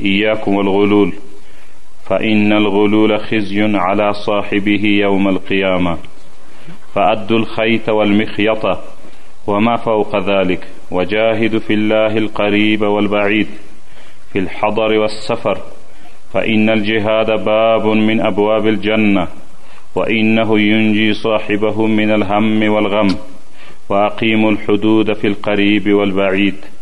إياكم الغلول فإن الغلول خزي على صاحبه يوم القيامة فأدوا الخيط والمخيطة وما فوق ذلك وجاهد في الله القريب والبعيد في الحضر والسفر فإن الجهاد باب من أبواب الجنة وإنه ينجي صاحبه من الهم والغم وأقيموا الحدود في القريب والبعيد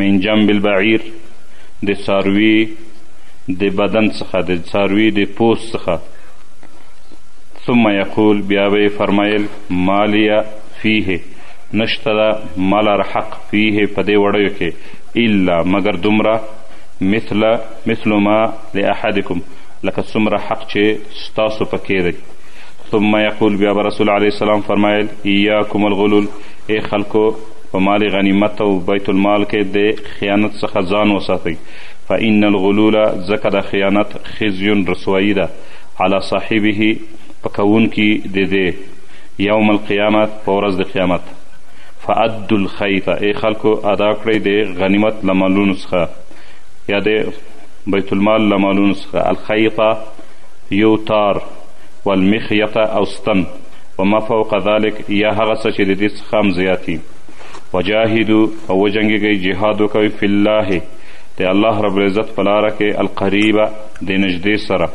من جنب البعیر د څاروي د بدن څخه د څاروي د پوست څخه ثم یقول بیا به یې فرمایل مالیه فیه نشته ده مالر حق فیه په دې وړیو کې الا مګر دومره مثل مثل ما لاحدکم لکه څومره حق چې ستاسو پکې دی ثم یقول بیا به رسول علیه السلام فرمایل ایاکم الغلول ای خلکو په مال غنیمت او بیت المال کې د خیانت څخه ځان وساتئ فان الغلول ځکه د خیانت خزی رسوایی ده علی صاحبه په کوونکي د دې یوم القیامت په ورځ د قیامت فعد الخیط ای خلکو ادا کړئ د غنیمت له مالونو څخه یا د بیت المال له مالونو څخه الخیطه یو تار والمخیطه او ستن وما فوق ذلک یا هغه څه چې د دې خام زیاتی وجاهدو او وجنګیږئ جهاد وکوئ فی الله د الله رب العزت په لاره کې القریبه د نږدې سره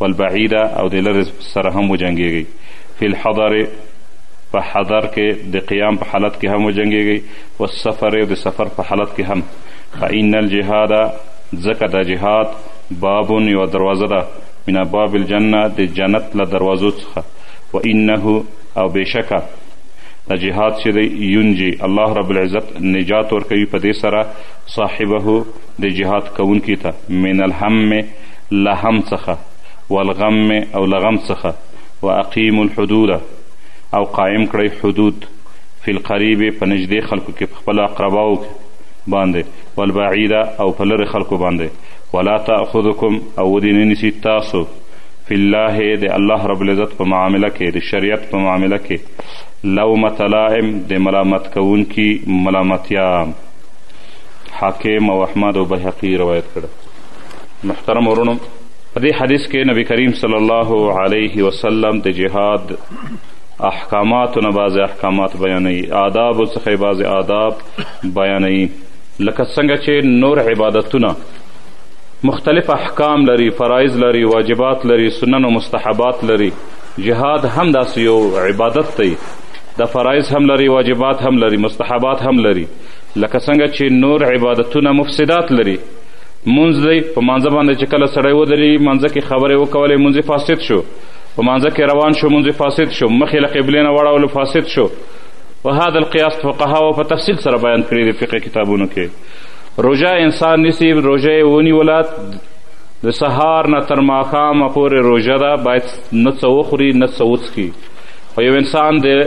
والبعیده او د لرې سره هم وجنګیږئ فی الحضر په حضر کې د قیام په حالت کې هم وجنګیږئ والسفر او د سفر په حالت کې هم فان الجهاد ځکه دا جهاد باب یوه دروازه ده من ابواب الجنه د جنت له دروازو څخه و انه او بېشکه دا جهاد چې دی ينجي الله رب العزت نجات ورکوي په دې سره صاحبه د جهاد کوونکي ته من الهم له هم څخه والغم او له غم څخه واقیم الحدود او قائم کړئ حدود فی القریب په نږدې خلکو کې په خپلو اقرباو باندې والبعیده او په لرې خلکو باندې ولا تأخذکم او ودې نه نیسي تاسو فی الله د الله رب العزت په معامله کې د شریعت په معامله کې لومة لائم د ملامت کوونکي ملامتیا حاکم او احمد او بهقي روایت کړه محترم ورونو په دې حدیث کې نبی کریم صلی الله علیه وسلم د جهاد احکاماتو نه بعضې احکامات بیانوي آدابو څخه یې بعضې آداب بیانوي لکه څنګه چې نور عبادتونه مختلف احکام لري، فرایض لري، واجبات لري، سنن او مستحبات لري. جهاد هم داسې یو عبادت دی، دا فرایض هم لري، واجبات هم لري، مستحبات هم لري. لکه څنګه چې نور عبادتونه مفسدات لري، مونځ دی، په مانځه باندې چې کله سړی ودري، مانځه کې خبرې وکولې، مونځ فاسد شو. په مانځه کې روان شو، مونځ فاسد شو. مخ یې له قبلې نه واړولو، فاسد شو. وهذا القیاس فقهاو په تفصیل سره بیان کړی دی فقه کتابونو کې. روژه انسان نیسي روژه یې ونیوله د سهار نه تر ماښامه پورې روژه ده باید نه څه وخوري نه څه وڅښي خو یو انسان د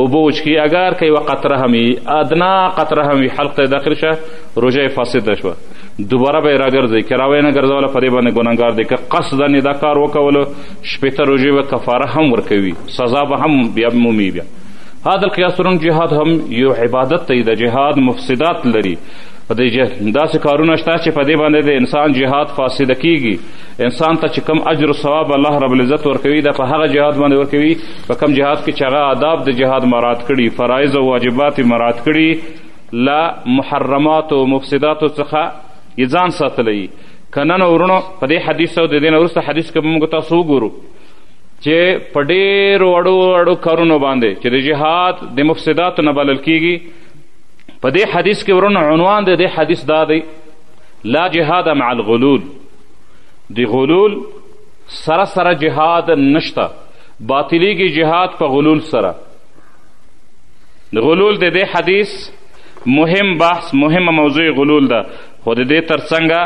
اوبه وچکي اگر که یوه قطره هم وي ادنا قطره هم وي حلق ته داخل شه روژه یې فاسده شوه دوباره به یې راګرځوي که راویې نه ګرځوله په دې باندې ګنهګار دی که قصدا یې دا کار وکولو شپېته روژې به کفاره هم ورکوي سزا به هم بیا مومي بیا هذا القياس رنګ جهاد هم یو عبادت دی د جهاد مفسدات لري په دې داسې کارونه شته چې په دې باندې د انسان جهاد فاسد کیږي انسان ته چې کم اجر و ثواب الله رب العزت ورکوي دا په هغه جهاد باندې ورکوي په کم جهاد کې چې هغه آداب د جهاد مراعات کړي فرایض او واجبات یې مراعات کړي له محرماتو او مفسداتو څخه یې ځان ساتلی که نن ورونو په دې حدیث او د دې نه وروسته حدیث کې به موږ تاسو وګورو چې په ډېرو اړو اړو کارونو باندې چې د جهاد د مفسداتو نه بلل کیږي په دې حدیث کې ورونه عنوان د دې حدیث دا دی لا جهاد مع الغلول د غلول سره سره جهاد نشته باطلیږي جهاد په غلول سره د غلول د دې حدیث مهم بحث مهمه موضوع غلول ده خو د دې ترڅنګه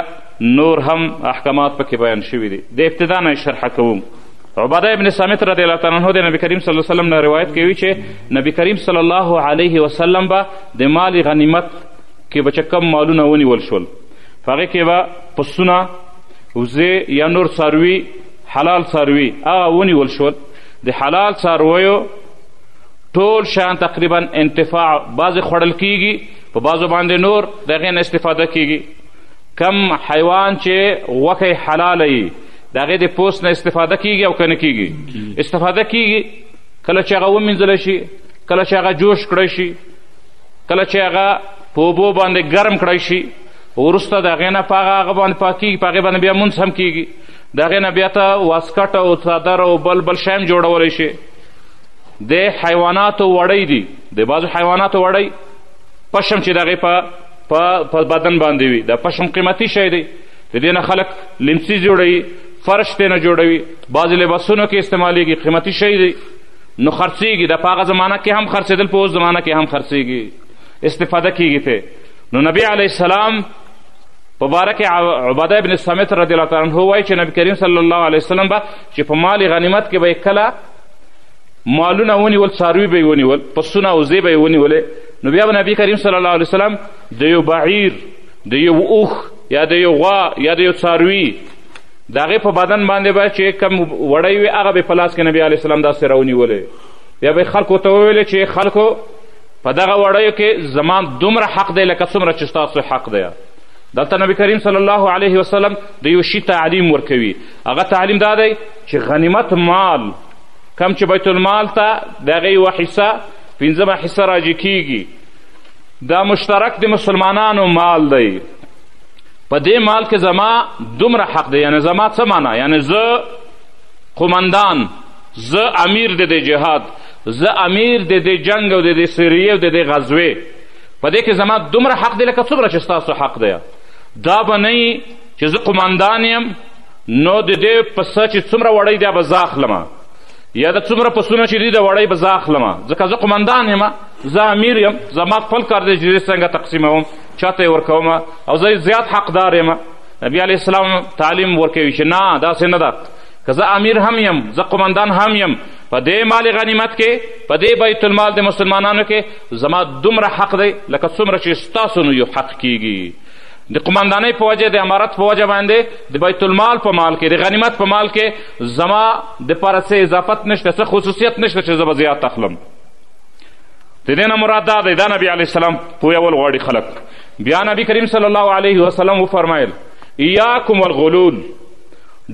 نور هم احکامات پکې بیان شوي دي د ابتدا نه شرحه کوم عباده ابن سامت رضی الله تعالی عنه د نبی کریم صلی الله علیه وسلم نه روایت کوي چې نبی کریم صلی الله علیه وسلم به د مال غنیمت کې به چې کم مالونه ونیول شول په هغې کې به پسونه وزې یا نور څاروي حلال څاروي هغه ونیول شول د حلال څارویو ټول شیان تقریبا انتفاع بعضې خوړل کیږي په بعضو باندې نور د هغې نه استفاده کیږي کم حیوان چې غوښه یې حلاله وي د هغې د پوست نه استفاده کیږي او که نه کیږي استفاده کیږي کله چې هغه ومینځلی شي کله چې هغه جوش کړی شي کله چې هغه په اوبو باندې ګرم کړی شي وروسته د هغې نه په هغه هغه باندې پاکېږي په هغې باندې بیا مونځ هم کېږي د هغې نه بیا ته واسکټ او څادر او بل بل شی هم جوړولی شي د حیواناتو وړۍ دي د بعضو حیواناتو وړۍ پشم چې د هغې په په بدن باندې وي دا پشم قیمتي شی دی د دې نه خلک لمسی جوړوي فرش ترې نه جوړوي بعضې لباسونو کې استعمالیږي قیمتي شی دی نو خرڅېږي دا په هغه زمانه کې هم خرڅېدل په اوس زمانه کې هم خرڅېږي استفاده کیږي ته نو نبی علیه السلام په باره کې عباده ابن سمت رضی الله تعالی عنه وایي چې نبی کریم صلی الله علیه وسلم به چې په مال غنیمت کې به یې کله مالونه ونیول څاروي به یې ونیول پسونه او زې به یې ونیولې نو بیا به نبی کریم صلی الله علیه وسلم د یو بعیر د یو اوښ یا د یو غوا یا د یو څاروي د هغې په بدن باندې به چې کم وړی وي هغه به په لاس کې نبی علیه السلام داسې راونیولی بیا به یې خلکو ته وویلې چې خلکو په دغه وړیو کې زما دومره حق دی لکه څومره چې ستاسو حق دی دلته نبی کریم صلی الله علیه وسلم د یو شي تعلیم ورکوي هغه تعلیم دا دی چې غنیمت مال کم چې بیت المال ته د هغې یوه حصه پنځمه حصه راجع کیږي دا مشترک د مسلمانانو مال دی په دې مال کې زما دومره حق دی یعنی زما څه معنا یعنی زه قومندان زه امیر د دې جهاد زه امیر د دې جنګ او د دې سریې او د دې غزوې په دې کې زما دومره حق دی لکه څومره چې ستاسو حق دی دا به نه چې زه قومندان یم نو د دې پسه چې څومره وړۍ دی به زه اخلم یا د څومره پسونه چې دي د وړۍ به زه اخلم ځکه زه قمندان یم زه امیر یم زما خپل کار دی چې زه څنګه تقسیموم چا ته یې ورکوم او زه زیات حقدار یم نبی علیه السلام تعلیم ورکوي چې نه داسې نه ده که زه امیر هم یم زه قمندان هم یم په دې مال غنیمت کې په دې بیت المال د مسلمانانو کې زما دومره حق دی لکه څومره چې ستاسو نو یو حق کیږي د قماندانۍ په وجه د امارت په وجه باندې د بیت المال په مال کې د غنیمت په مال کې زما دپاره څه اضافت نشته څه خصوصیت نشته چې زه به زیات اخلم د دې نه مراد دا دی دا نبي علیه السلام پوهول غواړي خلک بیا نبی کریم صلی الله علیه وسلم وفرمایل ایاکم الغلول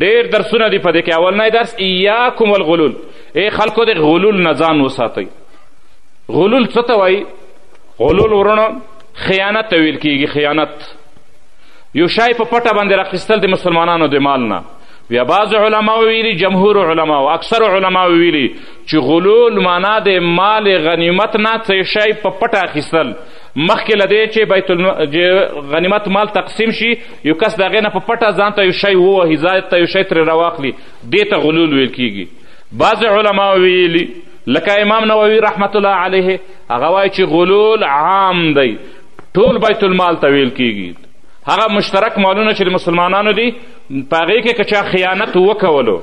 ډیر درسونه دي په دې کې اولنی درس ایاکم الغلول ای خلکو د غلول نه ځان وساتئ غلول څه ته وایي غلول ورونو خیانت ته ویل کیږي خیانت یو شای په پټه باندې راخیستل د مسلمانانو د مال نه بیا بعض علما ویلي جمهور علما او اکثر علما ویلي چې غلول معنا د مال غنیمت نه څه شی په پټه اخیستل مخکې له دې چې بیت الم... غنیمت مال تقسیم شي یو کس د هغې نه په پټه ځان ته یو شی ووهي ځای ته یو شی ترې راواخلي دې ته غلول ویل کیږي بعضې علما ویلي لکه امام نووي رحمت الله علیه هغه وایي چې غلول عام دی ټول بیت المال ته ویل کیږي هغه مشترک مالونه چې د مسلمانانو دي په هغې کې که چا خیانت وکولو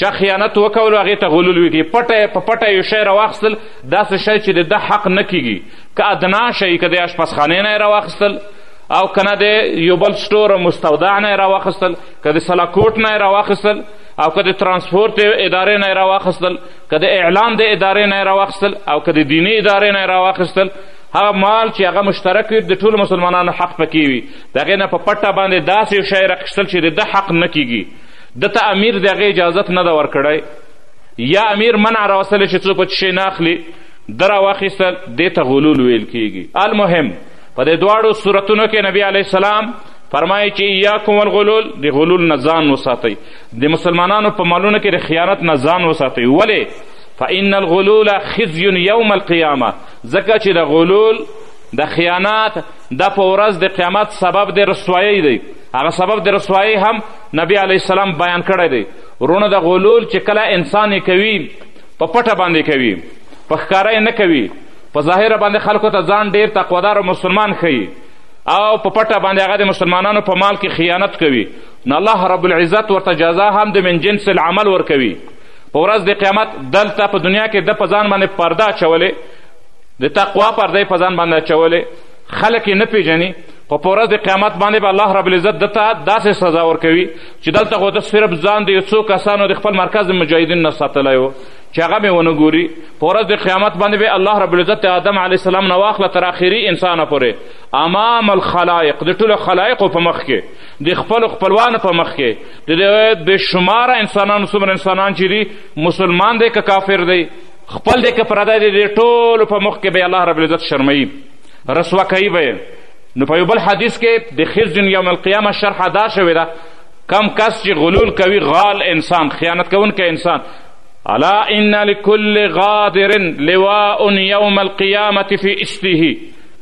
چا خیانت وکولو هغې ته غلول وکړي پټه په پټه یو شی راواخیستل داسې شی چې د ده حق نه کیږي که ادنا شی که د اشپزخانې نه یې راواخیستل او که نه د یو بل سټور مستودع نه یې راواخیستل که د سلاکوټ نه یې راواخیستل او که د ترانسپورت ادارې نه یې راواخیستل که د اعلام د ادارې نه یې راواخیستل او که د دیني ادارې نه یې راواخیستل هغه مال چې هغه مشترک وي د ټولو مسلمانانو حق پکې وي د هغې نه په پټه باندې داسې یو شی راخیستل چې د ده حق نه کیږي ده ته امیر د هغې اجازت نه ده ورکړی یا امیر منع راوستلی چې څوک پکې شی نه اخلي ده راواخیستل دې ته غلول ویل کیږي المهم په دې دواړو صورتونو کې نبی علیه السلام فرمایي چې ایاکم الغلول د غلول نه ځان وساتئ د مسلمانانو په مالونو کې د خیانت نه ځان وساتئ ولې فان الغلول خزی یوم القیامه ځکه چې د غلول د خیانت دا په ورځ د قیامت سبب د رسوایی دی هغه سبب د رسوایی هم نبی علیه السلام بیان کړی دی ورونه د غلول چې کله انسان کوي په پټه باندې کوي په ښکاره نه کوي په ظاهره باندې خلکو ته ځان ډیر تقوادار مسلمان ښیي او په پټه باندې هغه د مسلمانانو په مال کې خیانت کوي نو الله رب العزت ورته جزا هم د من جنس العمل ورکوي په ورځ د قیامت دلته په دنیا کې د په ځان باندې پرده اچولې د تقوا پرده یې په ځان باندې اچولې خلک یې نه پېژني خو په ورځ د قیامت باندې به الله رب العزت ده ته داسې سزا ورکوي چې دلته خو ده صرف ځان د یو څو کسانو د خپل مرکز د مجاهدین نه ساتلی و چې هغه مې ونه ګوري په ورځ د قیامت باندې به الله رب العزت د آدم علیه السلام نه واخله تر آخري انسانه پورې امام الخلایق د ټولو خلایقو په مخ کې د خپلو خپلوانو په مخ کې د دې بې شماره انسانانو څومره انسانان چې دي مسلمان دی که کافر دی خپل دی که پردی دی د ټولو په مخ کې به الله رب العزت شرموي رسوا کوي به نو په یو بل حدیث کې د خزي یوم القیامه شرح ادا شوې ده کم کس چې غلول کوي غال انسان خیانت کوونکی انسان الا ان لكل غادر لواء یوم القیامة فی استه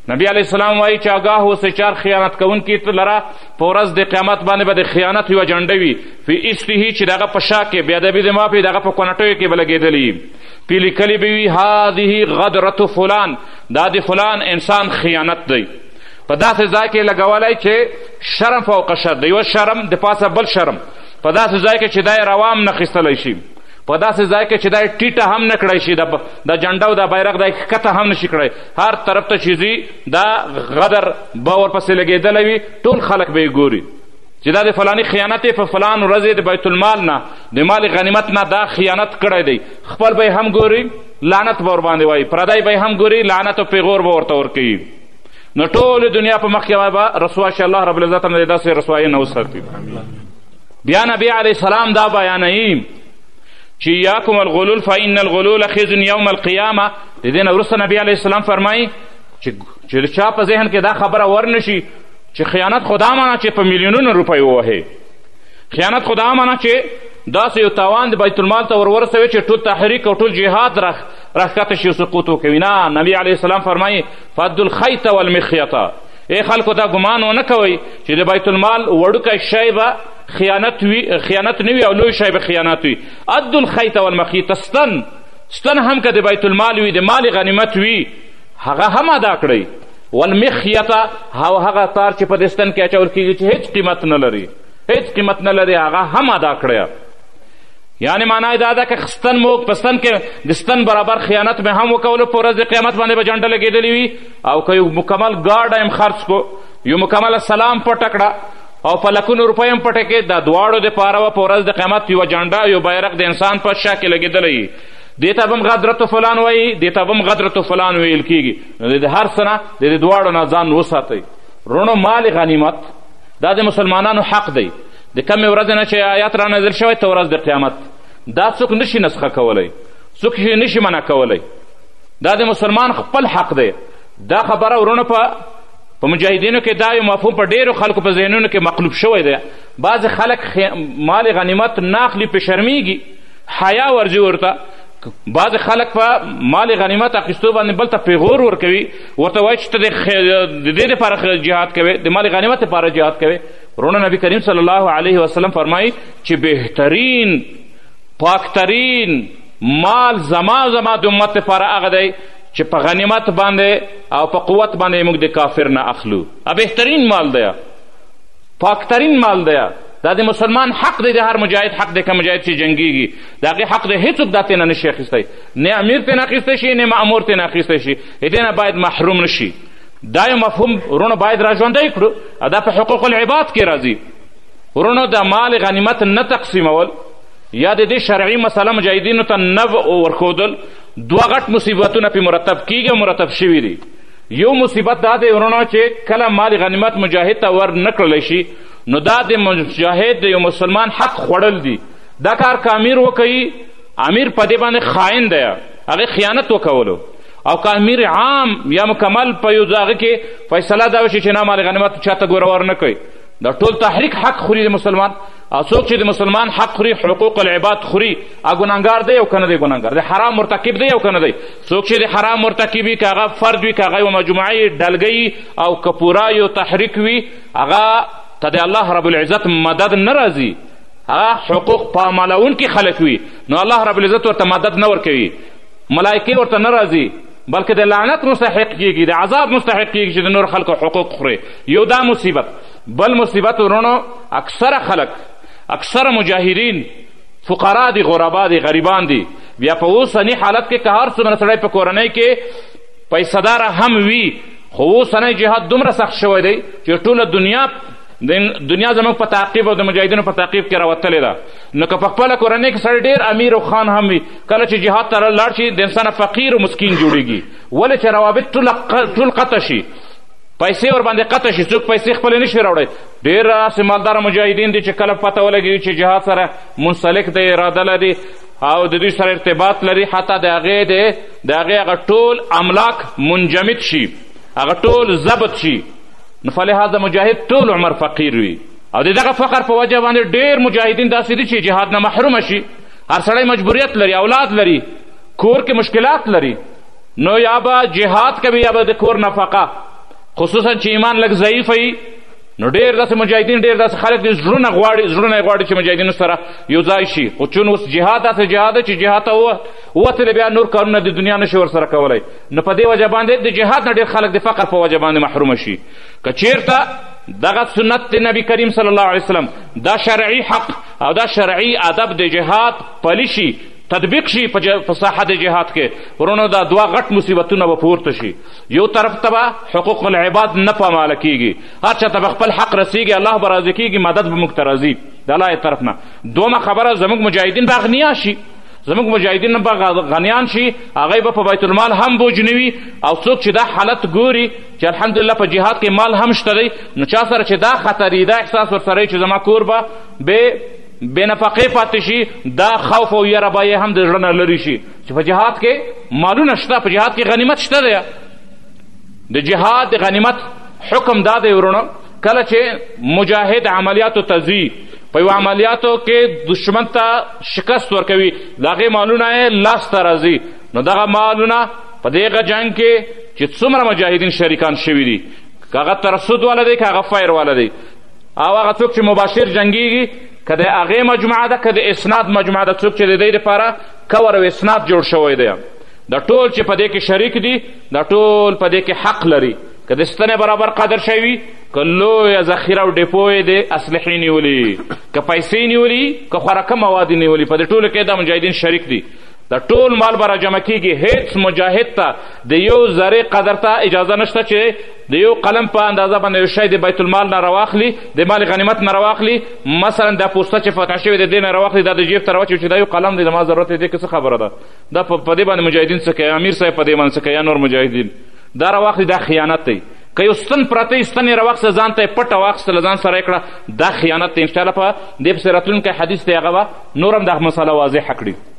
نبی علیه السلام وایي چې آګاه اوسئ چې هر خیانت کوونکي لره په ورځ د قیامت باندې به د خیانت یوه جنډه وي فی اسفه چې د هغه په شا کې بېادبي د مافې د هغه په کونټیو کې به لګېدلي پې لیکلي به وي هذه غدرت فلان دا د فلان انسان خیانت دی په داسې ځای کې لګولی چې شرم فوق شر د یوه شرم د پاسه بل شرم په داسې ځای کې چې دا یې روام نه خیستلی شي په داسې ځای کې چې دا ټیټه هم نه کړای شي د جنډه او د بیرغ دا ښکته هم نه شي کړای هر طرف ته چې ځي دا غدر به ورپسې لګېدلی وي ټول خلک به یې ګوري چې دا د فلانی خیانت په فلان ورځ د بیت المال نه د مال غنیمت نه دا خیانت کړی دی خپل به هم ګوري لعنت به ورباندې وایي پردی به هم ګوري لعنت او پیغور به ورته ورکوي نو ټول دنیا په مخ کې به رسوا شي الله رب العزت هم داسې رسوایي نه وساتي بیا نبی علیه السلام دا بیانوي چې یاکم الغلول فان الغلول خزن یوم القیامه د دې نه وروسته نبی علیه السلام فرمایي چې چا په ذهن کې دا خبره ورنشي چې خیانت خدا معنا چې په میلیونونو روپۍ ووهې خیانت خدا معنا چې داسې یو تاوان د بیت المال ته ورورسوي چې ټول تحریک او ټول جهاد راښکته شي سقوط وکوي نه نبی علیه السلام فرمایي فد الخیط والمخیطه ای خلکو دا ګمان ونه کوئ چې د بیت المال وړوکی شی به خیانت وي خیانت نه وي او لوی شی به خیانت وي ادو الخیط والمخیط ستن ستن هم که د بیت المال وي د مال غنیمت وي هغه هم ادا کړئ والمخیطه او هغه تار چې په دې ستن کې اچول کېږي چې هیڅ قیمت نه لري هیڅ قیمت نه لري هغه هم ادا کړئ یعنی معنا دا ده که ستن مو په ستن کې د ستن برابر خیانت مې هم وکولو په ورځ د قیامت باندې به جنډه لګېدلې وي او که یو مکمل ګارډ هم خرڅ کو یو مکمله سلام پټه کړه او په لکونو روپۍ هم پټې کې دا دواړو دپاره به په ورځ د قیامت یوه جنډه یو بیرق د انسان په شا کې لګېدلی دې ته به هم غدرت فلان وایي دې ته به هم غدرت فلان ویل کېږي نو د دې هر څه نه د دې دواړو نه ځان وساتئ رونو مال غنیمت دا د مسلمانانو حق دی د کمې ورځې نه چې آیات را نازل شوی ته ورځ د قیامت دا څوک نشي نسخه کولی څوک یې نشي منع کولی دا د مسلمان خپل حق دی دا خبره ورونه په په مجاهدینو کې دا یو مفهوم په ډیرو خلکو په ذهنونو کې مقلوب شوی دی بعضې خلک مال غنیمت نه اخلي پې شرمیږي حیا ورځي ورته بعضې خلک په مال غنیمت اخیستو باندې بل ته پیغور ورکوي ورته وایي چې ته د دې دپاره جهاد کوې د مال غنیمت دپاره جهاد کوې وروڼه نبی کریم صلی الله علیه وسلم فرمایي چې بهترین پاکترین مال زما زما د امت لپاره هغه دی چې په غنیمت باندې او په قوت باندې موږ د کافر نه اخلو ا بهترین مال دی پاکترین مال دی دا د مسلمان حق دی د هر مجاهد حق دی که مجاهد چې جنګیږي د هغې حق دی هېڅوک دا تېنه نشي اخیستی نه امیر تېنه اخیستی شي نه مأمور تېنه اخیستی شي دې نه باید محروم نشي دا یو مفهوم ورونو باید را ژوندی کړو دا په حقوق العباد کې راځي ورونو د مال غنیمت نه تقسیمول یا د دې شرعي مسله مجاهدینو ته نو ورښودل دوه غټ مصیبتونه پې مرتب کیږي او مرتب شوي دي یو مصیبت دا دی ورونو چې کله مال غنیمت مجاهد ته ور نه کړلی شي نو دا د مجاهد د یو مسلمان حق خوړل دي دا کار که امیر وکوي امیر په دې باندې خاین دی هغې خیانت وکولو او که امیر عام یا مکمل په یو ځای کې فیصله دا وشي چې نه مال غنیمت چاته ګوره ور نه کوي دا ټول تحریک حق خوري د مسلمان او څوک چې د مسلمان حق خوري حقوق العباد خوري هغه ګناهګار دی او که نه دی ګناهګار د حرام مرتکب دی او که نه دی څوک چې د حرام مرتکب وي که هغه فرد وي که هغه یوه مجموعه یي ډلګۍ او که پوره یو تحریک وي هغه ته د الله رب العزت مدد نه راځي هغه حقوق پامالوونکي خلک وي نو الله رب العزت ورته مدد نه ورکوي ملایکې ورته نه راځي بلکې د لعنت مستحق کیږي د عذاب مستحق کیږي چې د نور خلکو حقوق خوري یو دا مصیبت بل مصیبت ورونو اکثره خلک اکثره مجاهدین فقرا دي غربا دي غریبان دي بیا په اوسني حالت کې که هر څومره سړی په کورنۍ کې پیسهدار هم وي خو اوسنی جهاد دومره سخت شوی دی چې ټوله دنیا دنیا زموږ په تعقیب او د مجاهدینو په تعقیب کې راوتلې ده نو که په خپله کورنۍ کې سړی ډېر امیر او خان هم وي کله چې جهاد ته لاړ شي د انسان فقیر او مسکین جوړېږي ولې چې روابط ټول قطع شي پیسې ورباندې قطع شي څوک پیسې خپلې نشي راوړی ډېر داسې مالداره مجاهدین دي چې کله پته ولګېږي چې جهاد سره منسلک دی اراده لري او د دوی سره ارتباط لري حتی د هغې د د هغې هغه ټول املاک منجمد شي هغه ټول ضبط شي نو فلهذا مجاهد ټول عمر فقیر وي او د دغه فقر په وجه باندې ډېر مجاهدین داسې دي چې جهاد نه محرومه شي هر سړی مجبوریت لري اولاد لري کور کې مشکلات لري نو یا به جهاد کوي یا به د کور نفقه خصوصا چې ایمان لږ ضعیف وي نو ډېر داسې مجاهدین ډېر داسې خلک دي زړونه غواړي زړونه یې غواړي چې مجاهدینو سره یو ځای شي خو چون اوس جهاد داسې جهاد دی چې جهاد ته ووتلې بیا نور کارونه د دنیا نشي ورسره کولی نو په دې وجه باندې د جهاد نه ډېر خلک د فقر په وجه باندې محرومه شي که چیرته دغه سنت د نبی کریم صلی الله علیه وسلم دا شرعي حق او دا شرعي ادب د جهاد پلی شي تطبیق شي په ساحه د جهاد کې ورونو دا دوه غټ مصیبتونه به پورته شي یو طرف ته به حقوق العباد نه پاماله کیږي هر چا ته به خپل حق رسیږي الله به راضي کیږي مدد به موږ ته راځي د الله طرف نه دومه خبره زموږ مجاهدین به اغنیا شي زموږ مجاهدین به غنیان شي هغوی به په بیت المال هم بوج نه وي او څوک چې دا حالت ګوري چې الحمدلله په جهاد کې مال هم شته دی نو چا سره چې دا خطرې دا احساس ورسره چې زما کور به بې بې نفقې پاتې شي دا خوف او یره به یې هم د زړه نه لرې شي چې په جهاد کې مالونه شته په جهاد کې غنیمت شته دی د جهاد د غنیمت حکم دا دی ورونه کله چې مجاهد عملیاتو ته ځي په یو عملیاتو کې دشمن ته شکست ورکوي د هغې مالونه یې لاسته راځي نو دغه مالونه په دغه جنګ کې چې څومره مجاهدین شریکان شوي دي که هغه ترسد والا دی که هغه فیر والا دی او هغه څوک چې مباشر جنګیږي که د هغې مجموعه ده که د اسناد مجموعه ده څوک چې د دی دپاره کور او اسناد جوړ شوی دی دا ټول چې په دې کې شریک دي دا ټول په دې کې حق لري که د ستنې برابر قدر شوی وي که لویه ذخیره او ډیپو یې د اسلحې نیولي که پیسې نیولي که خوراکه مواد یې نیولي په دې ټولو کې دا مجاهدین شریک دي دا ټول مال به راجمع کېږي هېڅ مجاهد ته د یو ذرې قدر ته اجازه نشته چې د یو قلم په اندازه باندې یو شی د بیت المال نه راواخلي د مال غنیمت نه راواخلي مثلا دا پوسته چې فتح شوې د دې نه راواخلي دا د جیب ته راواچوي چې دا یو قلم دی زما ضرورت دی که څه خبره ده دا په دې باندې مجاهدین څه کوي امیر صاحب په دې باندې څه کوي یا نور مجاهدین دا راواخلي دا خیانت دی که یو ستن پرته یې ستن یې راواخیسته ځان ته یې پټه واخیستله ځان سره یې کړه دا خیانت دی انشاءالله په دې پسې راتلونکی حدیث دی هغه به نور هم دا مسله واضحه کړي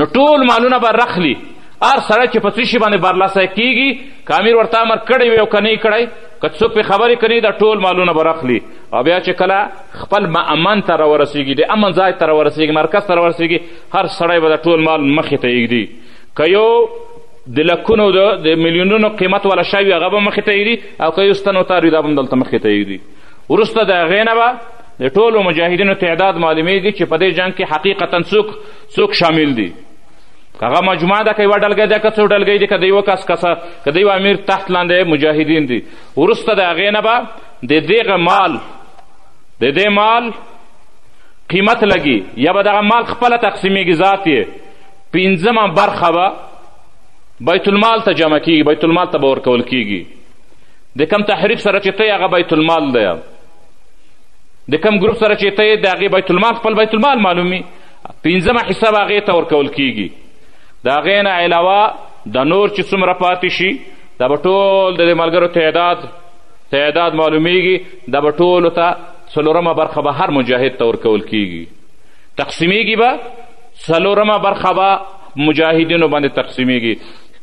نو ټول مالونه به رخلي هر سړی چې په څه شي باندې برلاسه کېږي که امیر ورته امر کړی وي او که نه کړی که څوک پرې خبرې کوي دا ټول مالونه به راخلي او بیا چې کله خپل معمن ته راورسېږي د امن ځای ته راورسېږي مرکز ته راورسېږي هر سړی به دا ټول مال مخې ته یږدي که یو د لکونو د میلیونونو قیمت والا شی وي هغه به مخې ته یږدي او که یو ستن وتار وي دا به هم دلته مخې ته یږدي وروسته د هغې نه به د ټولو مجاهدینو تعداد معلومیږي چې په دې جنګ کې حقیقتا څوک څوک شامل دي هغه مجموعه ده که یوه ډلګۍ ده که څو ډلګۍ دي که د یوه کس کسه که د یو امیر تحت لاندې مجاهدین دي وروسته د هغې نه به د دغه مال د دې مال قیمت لګي یا به دغه مال خپله تقسیمیږي ذات یې پنځمه برخه به بیت المال ته جمع کیږي بیت المال ته به ورکول کیږي د کم تحریک سره چې ته هغه بیت المال دی د کم ګروپ سره چې ته د هغې بیت المال خپل بیت المال معلومي پنځمه حصه به هغې ته ورکول کیږي د هغې نه علاوه د نور چې څومره پاتې شي دا به ټول د دې ملګرو تعداد تعداد معلومیږي دا به ټولو ته څلورمه برخه به هر مجاهد ته ورکول کیږي تقسیمیږي به څلورمه برخه به مجاهدینو باندې تقسیمیږي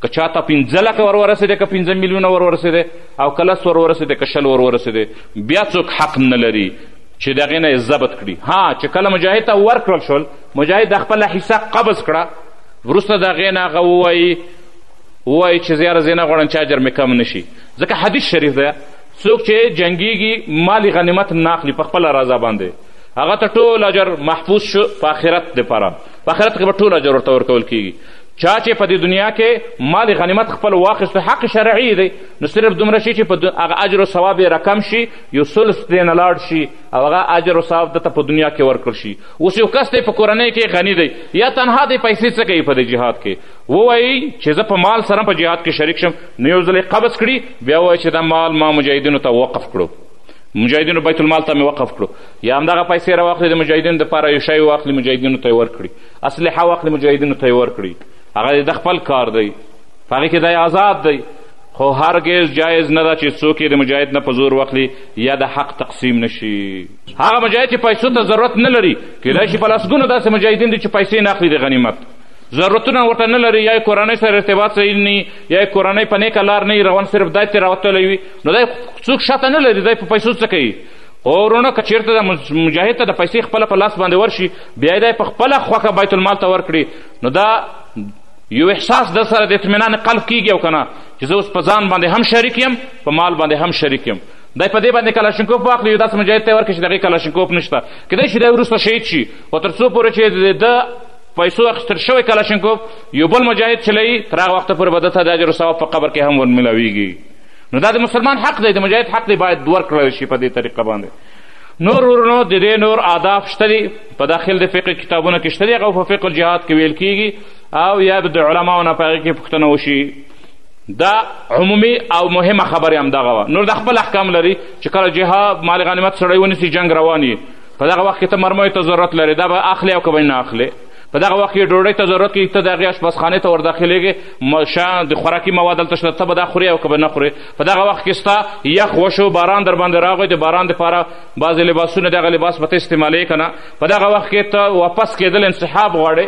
که چا ته پنځه لکه ور ورسېدی که پنځه میلیونه ور ورسېدی او که لس ور ورسېدی که شل ور ورسېدی بیا څوک حق نه لري چې د هغې نه یې ضبط کړي ها چې کله مجاهد ته ورکړل شول مجاهد د خپله حصه قبض کړه وروسته د هغې نه هغه ووایي ووایي چې زیاره زه نه غواړم چې اجر مې کم نه شي ځکه حدیث شریف دی څوک چې جنګیږي مالی غنیمت نه اخلي په خپله رضا باندې هغه ته ټول اجر محفوظ شو په آخرت دپاره په آخرت کې به ټول اجر ورته ورکول کیږي چا چې په دې دنیا کې مال غنیمت خپل واخیستو حق شرعي دی نو صرف دومره شي چې په هغه اجر او ثواب یې رقم شي یو ثلث دی نه لاړ شي او هغه اجر او ثواب دته په دنیا کې ورکړل شي اوس یو کس دی په کورنۍ کې غني دی یا تنها دی پیسې څه کوي په دې جهاد کې ووایي چې زه په مال سره په جهاد کې شریک شم نو یو ځل قبض کړي بیا وایي چې دا مال ما مجاهدینو ته وقف کړو مجاهدینو بیت المال ته مې وقف کړو یا همدغه پیسې راواخلي د مجاهدینو دپاره یو شی واخلي مجاهدینو ته یې ورکړي اسلحه واخلي مجاهدینو ته یې ورکړي هغه د خپل کار دی په هغې کې دی آزاد دی خو هرګز جایز نه ده چې څوک یې د مجاهد نه په زور واخلي یا د حق تقسیم نشي هغه مجاهد چې پیسو ته ضرورت نه لري کیدای شي په لسګونو داسې مجاهدین دي چې پیسې نه اخلي د غنیمت ضرورتونه ورته نه لري یا یې کورنۍ سره ارتباط صحیح نه یا یې کورنۍ په نیکه لار نه روان صرف دی ترې راوتلی وي نو دی څوک شاته نه لري دی په پیسو څه کوي او وروڼه که چېرته د مجاهد ته د پیسې خپله په لاس باندې ورشي بیا یې دی په خپله خوښه بیت المال ته ورکړي نو دا یو احساس د سره د اطمینان قلب کیږي او که نه چې زه اوس په ځان باندې هم شریک یم په مال باندې هم شریک یم دی په دې باندې کلاشینکوف واخلي یو داسې مجاهد ته یې ورکړي چې د هغې کلاشینکوف نشته کیدای شي دی وروسته شهید شي خو تر څو پورې چې د پیسو اخیستل شوی کلاشینکوف یو بل مجاهد چلوي تر هغه وخته پورې به ده ته د اجر و ثواب په قبر کې هم ورملاویږي نو دا د مسلمان حق دی د مجاهد حق دی باید ورکړل شي په دې طریقه باندې نور ورونو د دې نور آداب شته دي په داخل د فقه کتابونو کې شته دي هغه په فقه جهاد کې ویل کیږي او یا د علماو نه په هغې کې پوښتنه وشي دا عمومي او مهمه خبرې همدغه وه نور د خپل احکام لري چې کله جهاد مال غنیمت سړی ونیسي جنګ روان یي په دغه وخت کې ته مرمیو ته ضرورت لرې دا به اخلې او که به نه اخلې په دغه وخت کې ډوډۍ ته ضرورت کېږي ته د هغې اشپزخانې ته ورداخلېږې شا د خوراکي مواد هلته شته ته به دا خورې او که به نه خورې په دغه وخت کې ستا یخ وشو باران در باندې راغی د باران دپاره بعضې لباسونه دغه لباس به ته استعمالوې که نه په دغه وخت کې ته واپس کېدل انسحاب غواړې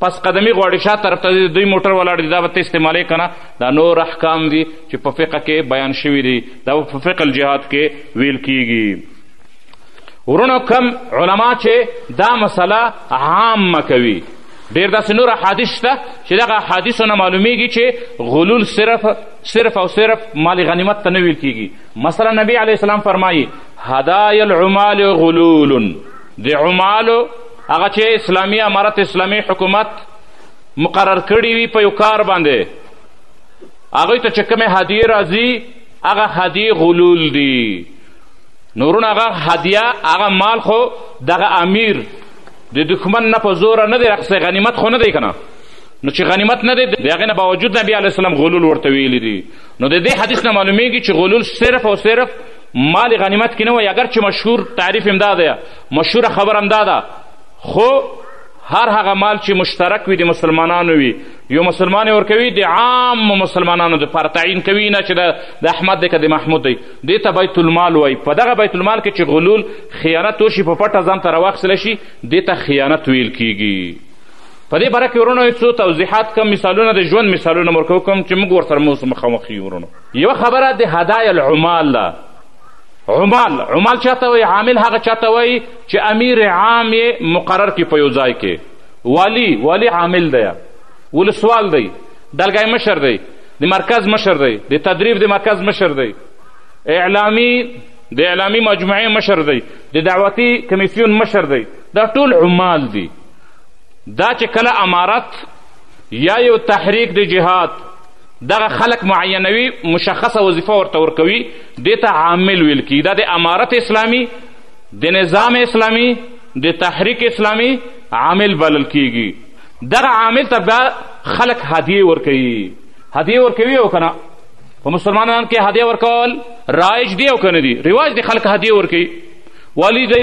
پس قدمی غواړي شا طرف ته دوی موټر ولاړ دي دا به ته استعمالوې که نه دا نور احکام دي چې په فقه کې بیان شوي دي دا په فقه الجهاد کې ویل کیږي ورونو کم علما چې دا مسله عامه کوي ډېر داسې نور احادیث شته چې دغه احادیثو نه معلومیږي چې غلول صرف صرف او صرف مال غنیمت ته نه ویل کیږي مثلا نبی علیه السلام فرمایي هدای العمال غلول د عمالو هغه چې اسلامي امارت اسلامي حکومت مقرر کړي وي په یو کار باندې هغوی ته چې کومې هدیې راځي هغه هدیې غلول دي نورونه هغه هدیه هغه مال خو دغه امیر د دښمن نه په زوره نه دی راخستی غنیمت خو نه دی که نه نو چې غنیمت نه دی د هغې نه باوجود نبی علیه السلام غلول ورته ویلي دي نو د دې حدیث نه معلومیږي چې غلول صرف او صرف مال غنیمت کې نه وایي اگر چې مشهور تعریف هم دا دی مشهوره خبره هم دا ده خو هر هغه مال چې مشترک وي د مسلمانانو وي یو مسلمان یې ورکوي د عام مسلمانانو دپاره تعیین کوي نه چې د احمد دی که د محمود دی دې ته بیت المال وایي په دغه بیت المال کې چې غلول خیانت وشي په پټه ځان ته راواخیستلی شي دې ته خیانت ویل کیږي په دې باره کې ورونو څو توضیحات کم مثالونه د ژوند مثالونه مو ورکوو کوم چې موږ ورسره مو اوس مخامخ یو ورونو یوه خبره د هدای العمال ده عمال عمال چاته وایي عامل هغه چاته وایي چې امیر عام یې مقرر کړي په یو ځای کې والی والی عامل دی ولسوال دی دلګای مشر دی د مرکز مشر دی د تدریب د مرکز مشر دی اعلامی د اعلامی مجموعه مشر دی د دعوتی کمیسیون مشر دی دا ټول عمال دي دا چې کله امارت یا یو تحریک د جهاد دغه خلق معینوي مشخصه وظیفه ورته ورکوي دې ته عامل ویل کیږي دا د امارت اسلامی د نظام اسلامی د تحریک اسلامی عامل بلل کیږي دغه عامل ته بیا خلک هدیې ورکوي هدیې ورکوي او که نه په مسلمانانو کې هدیه ورکول رایج دی او که نه دي رواج دی خلک هدیې ورکوي والي دی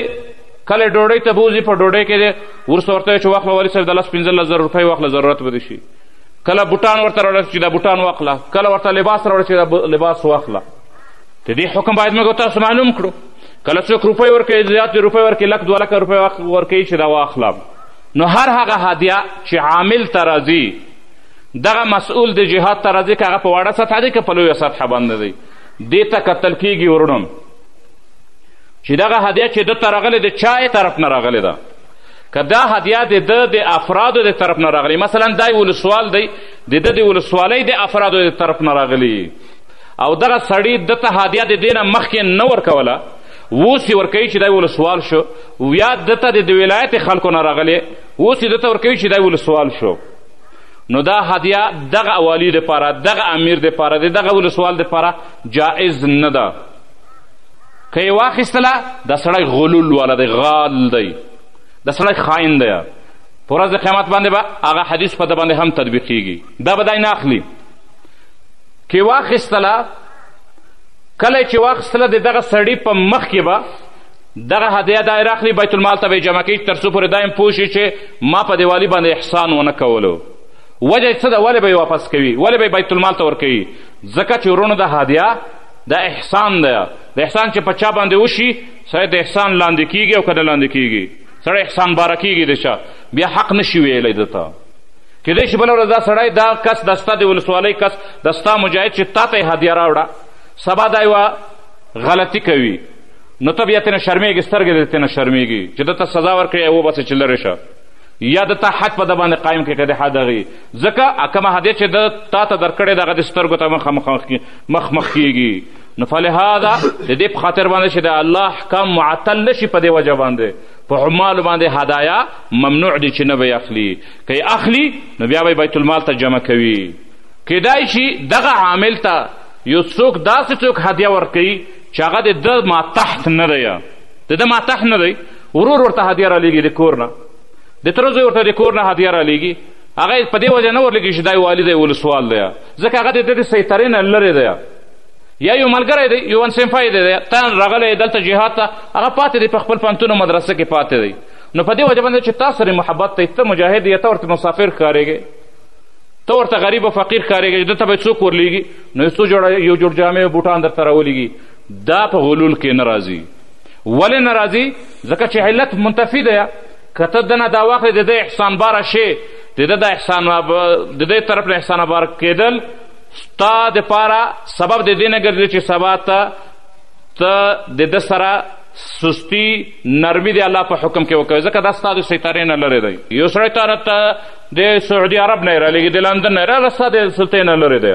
کله ډوډۍ ته بوځي په ډوډۍ کې دی وروسته ورته وایي چې واخله والي صاحب د لس پنځلس زره روپۍ واخله ضرورت به دې شي کله بوټان ورته راوړه چې دا بوټان واخله کله ورته لباس راوړه چې دا لباس واخله د دې حکم باید موږ تاسو معلوم کړو کله څوک روپۍ ورکوي زیاتې روپۍ ورکوي لک دوه لکه روپۍ ورکوي چې دا واخله نو هر هغه هدیه چې عامل ته راځي دغه مسئول د جهاد ته راځي که هغه په وړه سطحه دی که په لویه سطحه باندې دی دې ته کتل کیږي ورونم چې دغه هدیه چې ده ته راغلې د چا یې طرف نه راغلې ده که دا هدیه د ده د افرادو د طرف نه راغلې مثلا دا ولسوال دی د ده د ولسوالۍ د افرادو د طرف نه راغلي او دغه سړي ده ته هدیه د دې نه مخکې نه ورکوله اوس یې ورکوي چې دی ولسوال شو یا ده ته د ولایت خلکو نه راغلی اوس یې ده ته ورکوي چې دی ولسوال شو نو دا هدیه دغه والي دپاره دغه امیر دپاره د دغه ولسوال دپاره جایز نه ده که یې واخیستله دا سړی غلول والا دی غال دی دا سړی خاین دی په ورځ د قیامت باندې به هغه حدیث په ده باندې هم تطبیقیږي دا به دی نه اخلي کې واخیستله کله چې واخیستله د دغه سړي په مخ کې به دغه هدیه دا راخلي بیت المال ته به جمع کوي تر څو پورې دا هم پوه شي چې ما په دیوالي باندې احسان ونه کولو وجه څه ده ولې به یې واپس کوي ولې به یې بیت المال ته ورکوي ځکه چې ورونو د هدیه د احسان ده د احسان چې په چا باندې وشي سړی د احسان لاندې کیږي او که نه لاندې کیږي سړی احسان باره کیږي د چا بیا حق نشي ویلی ده ته کېدای شي بله ورځ دا سړی دا کس دا ستا د ولسوالۍ کس دا ستا مجاهد چې تا ته یې هدیه راوړه سبا دا یوه غلطي کوي نو ته بیا ترنه شرمېږې سترګې دې ترنه شرمېږي چې ده ته سزا ورکړې یا وباسې چې لرې شه یا د تا حد په ده باندې قایم کړې که د حد هغوي ځکه کومه هدیه چې ده تا ته درکړې ده هغه د سترګو ته مخ مخ کېږي نو فلهذا د دې په خاطر باندې چې د الله احکام معطل نه شي په دې وجه باندې په عمالو باندې هدایا ممنوع دي چې نه به یې اخلي که یې اخلي نو بیا به یې بیت المال ته جمع کوي کیدای شي دغه عامل ته یو څوک داسې څوک هدیه ورکوي چې هغه د ده ماتحت نه دی د ده ماتحت نه دی ورور ورته هدیه رالیږي د کور نه د تره زوی ورته د کور نه هدیه رالیږي هغه یې په دې وجه نه ورلیږي چې دا والي دی ولسوال دی ځکه هغه د ده د سیطرې نه لرې دی یا یو ملګری دی یو انسنفای دی تن راغلی دلته جهاد ته هغه پاتې دی په خپل پوهنتون او مدرسه کې پاتې دی نو په دې وجه باندې چې تا سره محبت دی ته مجاهد یې ته ورته مسافر ښکارېږې ته ورته غریب او فقیر ښکارېږې چې ده ته به څوک ورلیږي نو یو څو جوړه یو جوړ جامې او بوټان درته راولیږي دا په غلول کې نه راځي ولې نه راځي ځکه چې علت منتفي دی که ته دنه دا واخلې د ده احسان باره شې د ده د احسان د ده طرف نه احسان بار کېدل ستا دپاره سبب د دې نه ګرځي چې سبا ته ته د ده سره سستی نرمی دی الله په حکم کې وکړي ځکه دا ستا د سیطرې نه لرې دی یو سړی تا ته د سعودي عرب نه یې رالیږي د لندن نه یې راغله ستا د سلطې نه لرې دی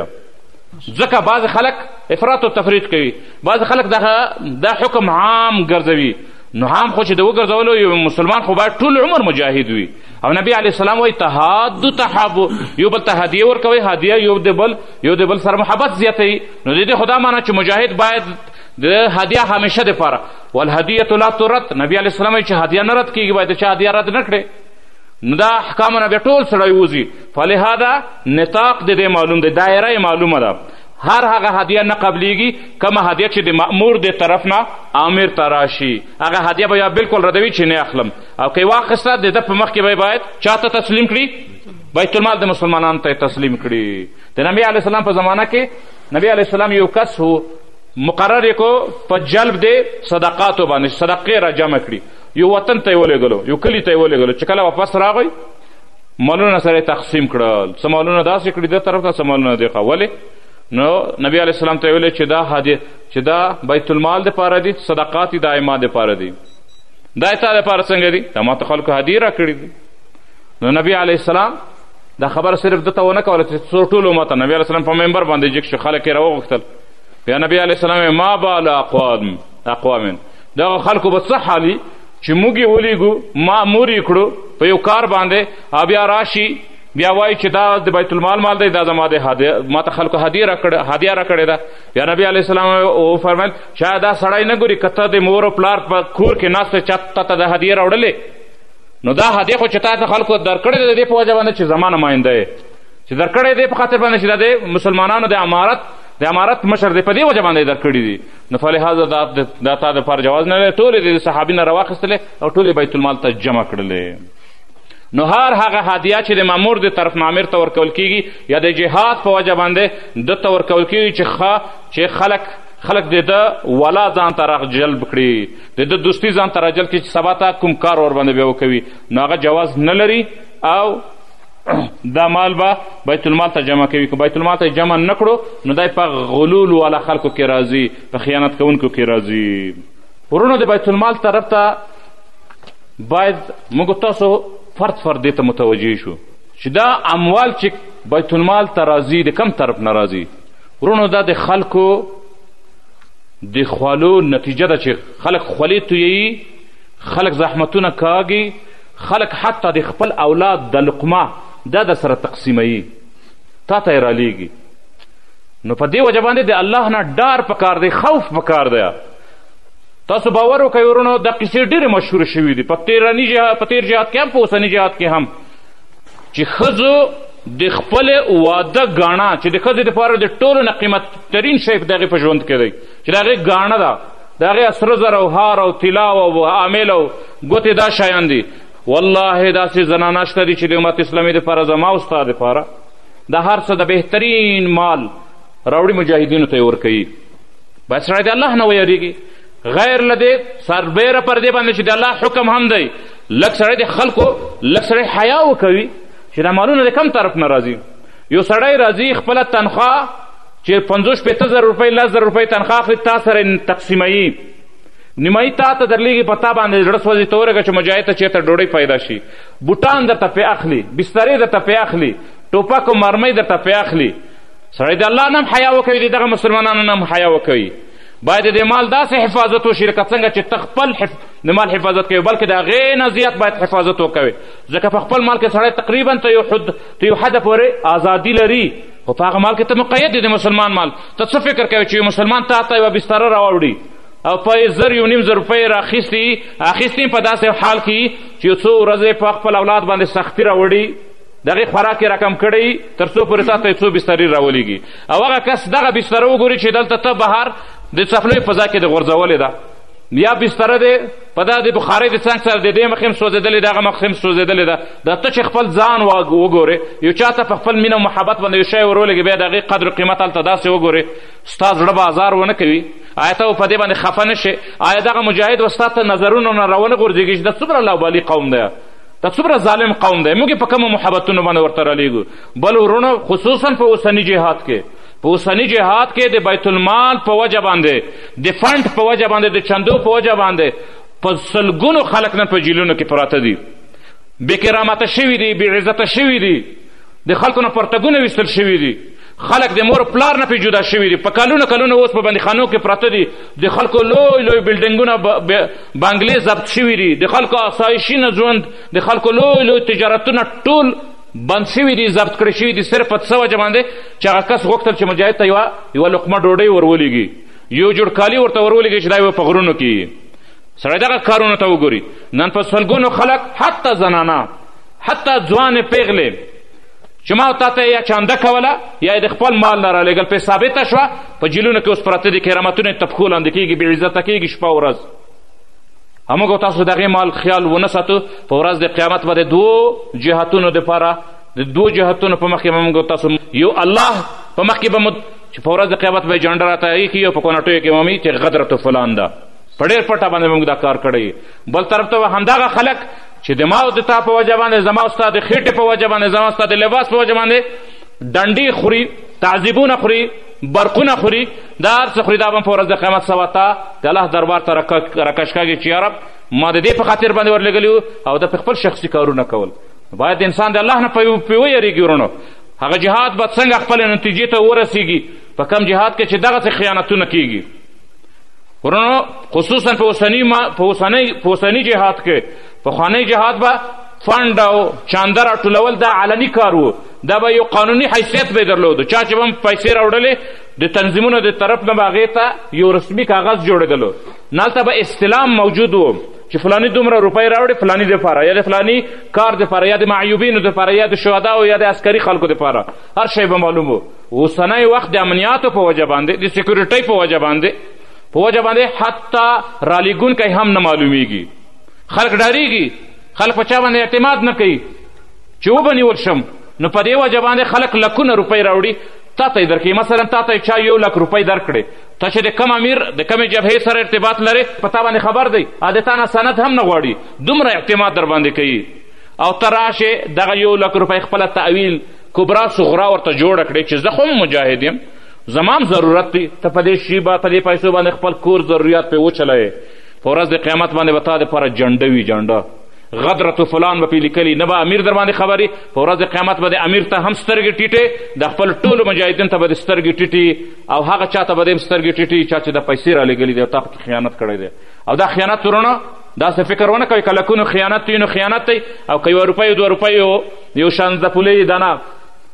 ځکه بعضې خلک افراط و تفریط کوي بعضې خلک دغه دا حکم عام ګرځوي نو عام خو چې د وګرځولو یو مسلمان خو باید ټول عمر مجاهد وي او نبی علیه السلام وایي تحادو تحابو یو بل ته هدیه ورکوئ هدیه یو د بل یو د بل سره محبت زیاتوي نو د دې خو دا معنی چې مجاهد باید د هدیه همیشه دپاره والهدیه لا ترد نبی علیه السلام وایي چې هدیه نه رد کېږي باید د چا هدیه رد نه کړې نو دا احکامو نه بیا ټول سړی وځي فلهذا نطاق د دې معلوم دی دایره یې معلومه ده هر هغه هدیه نه قبلیږي کومه هدیه چې د مأمور د طرف نه آمر ته راشي هغه هدیه به یا بلکل ردوي چې نه اخلم او که یې واخیسته د ده په مخکې به یې باید چا ته تسلیم کړي بیت المال د مسلمانانو ته تسلیم کړي د نبی علیه السلام په زمانه کې نبی علیه السلام یو کس و مقرر کو په جلب دی صدقاتو باندې صدقې را جمع کړي یو وطن ته یې ولېږلو یو کلي ته یې ولېږلو چې کله واپس راغی مالونه سره تقسیم کړل څه مالونه داسې کړي دې طرف ته څه مالونه دې خوا ولې نو نبی علیه السلام ته یې ویلې چې دا هدیه چې دا بیت المال دپاره دي صدقات دي دا ما دپاره دي دا یې تا دپاره څنګه دي دا ما ته خلکو هدیې راکړي دي نو نبی علیه السلام دا خبره صرف ده ته ونه کوله چې څو ټولو ماته نبی علیه السلام په ممبر باندې جګ شو خلک یې راوغوښتل بیا نبی علیه السلام ما بال اقوام اقوام دغه خلکو به څه حال وي چې موږ یې ولیږو مامور یې کړو په یو کار باندې او بیا راشي بیا وایي چې دا د بیت المال مال دی دا زما د ما ته خلکو هدیه راکړه هدیه راکړې ده بیا نبی علیه السلام وفرمیل چا دا سړی نه ګوري که ته د مور او پلار په کور کې ناست چا ته ته د هدیه راوړلې نو دا هدیه خو چې تا ته خلکو درکړې ده د دې په وجه باندې چې زما نماینده چې درکړی دی په خاطر باندې چې دا دی مسلمانانو د امارت د امارت مشر دی په دې وجه باندې درکړي دي نو فلهذا دا دا تا د پر جواز نه دی ټولې د صحابي نه راواخیستلې او ټولې بیت المال ته جمع کړلې نو هر هغه هدیه چې د مامور د طرف نه امیر ته ورکول کیږي یا د جهاد په وجه باندې ده ته ورکول کیږي چې ښه چې خلک خلک د ده ولا ځان ته راجلب کړي د ده دوستي ځان ته راجلب کړي چې سبا ته کوم کار ورباندې بیا وکوي نو هغه جواز نه لري او دا مال به بیت المال ته جمع کوي که بیت المال ته جمع نه کړو نو دی په غلول والا خلکو کې راځي په خیانت کوونکو کې راځي ورونو د بیت المال طرف ته باید موږ تاسو فرد فرد دې ته متوجه شو چې دا اموال چې بیت المال ته راځي د کم طرف نه راځي ورونو دا د خلکو د خوالو نتیجه ده چې خلک خولې تویوي خلک زحمتونه کاږي خلک حتی د خپل اولاد د لقمه دا در سره تقسیموي تا ته یې رالیږي نو په دې وجه باندې د الله نه ډار پکار دی خوف پکار دی تاسو باور وکړئ ورونو دا قصې ډېرې مشهورې شوې دي په تېرني جهاد په تېر جهاد کې هم په اوسني جهاد کې هم چې ښځو د خپل واده ګاڼه چې د ښځې دپاره د ټولو نه قیمتترین شی په دغې په ژوند کې دی چې د هغې ګاڼه ده د هغې سره زر او هار او طلا او عامل او ګوتې دا شیان دي والله داسې زنانه شته دي چې د امت اسلامي دپاره زما او ستا دپاره د هر څه د بهترین مال راوړي مجاهدینو ته یې ورکوي باید سړی د الله نه ویریږي غیر له دې سربیره پر دې باندې چې د الله حکم هم دی لږ سړی د خلکو لږ سړی حیا وکوي چې دا مالونه د کم طرف نه راځي یو سړی راځي خپله تنخواه چې پنځوس شپېته زره روپۍ لس زره روپۍ تنخوا اخلي تا سره تقسیموي نیمایي تا ته درلیږي په تا باندې زړه سوځي ته ورګه چې مجاهد ته چېرته ډوډۍ پیدا شي بوټان درته پې اخلي بسترې درته پې اخلي ټوپک او مرمۍ درته پې اخلي سړی د الله نه هم حیا وکوي د دغه مسلمانانو نه هم حیا وکوي باید د مال داسې حفاظت وشي لکه څنګه چې ته خپل حف... د مال حفاظت کوي بلکې د هغې نه زیات باید حفاظت وکوي ځکه په خپل مال کې سړی تقریبا ته یو حد ته یو حده پورې ازادي لري خو په هغه مال کې ته مقید دی د مسلمان مال ته څه فکر کوې چې یو مسلمان تا ته یوه بستره راوړي او په یې زر یو نیم زر روپۍ راخیستي اخیستي په داسې حال کې چې یو څو ورځې په خپل اولاد باندې سختي راوړي د هغې خوراک یې راکم کړی تر څو پورې تا ته یې څو بسترې راولیږي او هغه کس دغه بستره وګوري چې دلته ته بهر د څپلیو په ځای کې د غورځولې ده یا بستره دی په دا د بخارۍ د څنګ سره د دې مخ هم سوځېدلې ده هغه مخ هم سوځېدلې ده دا ته چې خپل ځان وګورې یو چا ته په خپل مینه او محبت باندې یو شی ورولږې بیا د هغې قدر و قیمت هلته داسې وګورې ستا زړه به ازار ونه کوي آیا ته په دې باندې خفه نه شې آیا دغه مجاهد به ستا ته نظرونه نه راونه غورځېږي چې دا څومره لاوبالي قوم دی دا څومره ظالم قوم دی موږ په کومو محبتونو باندې ورته رالیږو بل ورونو خصوصا په اوسني جهاد کې په اوسني جهاد کې د بیت المال په وجه باندې د فنډ په وجه باندې د چندو په وجه باندې په سلګونو خلک نن په جیلونو کې پراته دي بې کرامته شوي دي بې عزته شوي دي د خلکو نه پرتګونه ویستل شوي دي خلک د مور پلار نه پې جدا شوي دي په کلونه کلونه اوس په بندیخانو کې پراته دي د خلکو لوی لوی بلډنګونه بنګلې ضبط شوي دي د خلکو آسایشي نه ژوند د خلکو لوی لوی تجارتونه ټول بند شوي دي، ضبط کړی شوي دي، صرف په څه وجه باندې چې هغه کس غوښتل چې مجاهد ته یوه یوه لقمه ډوډۍ ورولېږي، یو جوړ کالي ورته ورولېږي چې دا یې په غرونو کې سړی دغه کارونو ته وګوري. نن په سلګونو خلک حتی زنانه حتی ځوانې پیغلې چې ما تا ته یا چانده کوله یا یې د خپل مال نه رالېږل پرې ثابته شوه په جیلونو کې اوس پراته دي کرامتونه یې تر پښو لاندې کېږي بېعزته کېږي شپه ورځ هموږ تاسو دغې مال خیال ونه ساتو په ورځ د قیامت به د دوو جهتونو دپاره د دوو جهتونو په مخکې به موږ تاسو یو الله په مخکې به مو چې په ورځ د قیامت به یې جنډه راته ایښي او په کوناټو یې کې به چې غدرت فلان ده په ډېر پټه باندې موږ دا کار کړی بل طرف ته به همدغه خلک چې د ما او د تا په وجه باندې زما او ستا د خېټې په وجه باندې زما او ستا د لباس په وجه باندې ډنډې خوري تعذیبونه خوري برقونه خوري دا هر څه خوري دا به په ورځ د قیامت سبا ته د الله دربار ته راکش کږي چې یارب ما د دې په خاطر باندې ورلېږلي او د په خپل شخصي کارونه کول باید د انسان د الله نه په ویرېږي ورونو هغه جهاد به څنګه خپل نتیجې ته ورسیږي په کم جهاد کې چې دغسې خیانتونه کیږي ورونو خصوصا په اوسني په اوسني په اوسني جهاد کې پخوانی جهاد به فنډ او چاندر راټولول دا علني کار و دا به یو قانوني حیثیت به یې درلود چا چې به هم پیسې راوړلې د تنظیمونو د طرف نه به هغې ته یو رسمي کاغذ جوړېدلو نو هلته به استلام موجود و چې فلانی دومره روپۍ راوړې فلانی دپاره یا د فلانی کار دپاره یا د معیوبینو دپاره یا د شهداو یا د عسکري خلکو دپاره هر شی به معلوم و اوسنی وخت د امنیاتو په وجه باندې د سیکورټۍ په وجه باندې په وجه باندې حتی رالیږونکی هم نه معلومیږي خلک ډاریږي خلک په چا باندې اعتماد نه کوي چې وبه نیول شم نو په دې وجه باندې خلک لکونه روپۍ راوړي تا ته یې درکوي مثلا تا ته چا یو لک روپۍ درکړې ته چې د کم امیر د کمې جبهې سره ارتباط لرې په تا باندې خبر دی او د تا نه سند هم نه غواړي دومره اعتماد در باندې کوي او ته راشې دغه یو لک روپۍ خپله تعویل کبرا صغرا ورته جوړه کړې چې زه خو هم مجاهد یم زما هم ضرورت دی ته په دې شي په دې پیسو باندې خپل کور ضروریات پرې وچلوې په ورځ د قیامت باندې به تا دپاره جنډه وي جنډه غدرت فلان به پې لیکلي نه به امیر در باندې خبري په ورځ قیامت به د امیر ته هم سترګې ټیټې د خپل ټولو مجاهدین ته به د سترګې ټیټي او هغه چا ته به د هم سترګې ټیټي چا چې د پیسې رالیږلي دی او تا پکې خیانت کړی دی او دا خیانت ورونه داسې فکر ونه کوي که لکونو خیانت وي نو خیانت دی او که یوه روپۍ دوه روپۍ یو شان د پولې دانه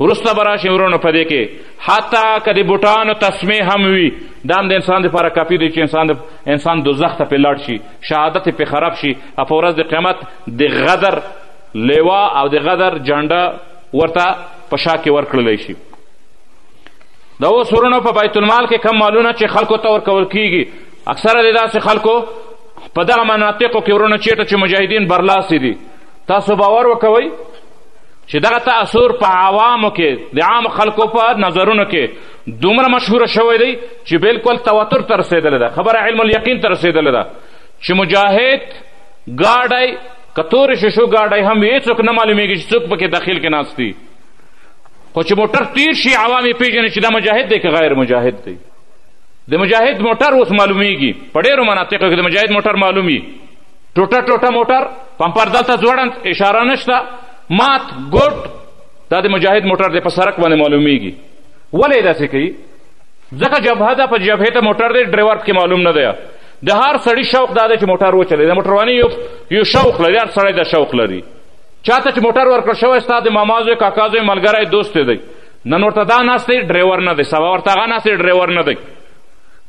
وروسته به راشي ورونو په دې کې حتی که د بوټانو تسمې هم وي دا هم د انسان دپاره کافي دی چې انسان انسان دوزخ ته پرې لاړ شي شهادت یې پرې خراب شي او په ورځ د قیامت د غدر لیوا او د غدر جنډه ورته په شا کې ورکړلی شي د اوس ورونو په بیت المال کې کم مالونه چې خلکو ته ورکول کیږي اکثره د داسې خلکو په دغه مناطقو کې ورونه چیرته چې مجاهدین برلاسي دي تاسو باور وکوئ چې دغه تاثر په عوامو کې د عام خلکو په نظرونو کې دومره مشهور شوی دی چې بالکل تواتر ته رسېدلې ده خبره علم الیقین ته رسېدلې ده چې مجاهد ګاډی که تورې شیشو ګاډی هم وي هېڅوک نه معلومېږي چې څوک پکې داخل کې ناست دي خو چې موټر تیر شي عوام یې پېژني چې دا مجاهد دی که غیر مجاهد دی د مجاهد موټر اوس معلومیږي په ډېرو مناطقو کې د مجاهد موټر معلوم وي ټوټه ټوټه موټر پمپر دلته ځوړند اشاره نشته مات ګوټ دا د مجاهد موټر دی په سرک باندې معلومیږي ولې داسې کوي ځکه جبهه ده په جبهې ته موټر دی ډرایور پکې معلوم نه دی د هر سړي شوق دا دی چې موټر وچلوي د موټرواني یو یو شوق لري هر سړی دا شوق لري چا ته چې موټر ورکړل شوی ستا د ماما زوی کاکا زوی ملګری دوست دی نن ورته دا ناست دی ډرایور نه دی سبا ورته هغه ناست دی ډرایور نه دی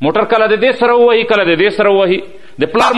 موټر کله د دې سره ووهي کله د دې سره ووهي د پلار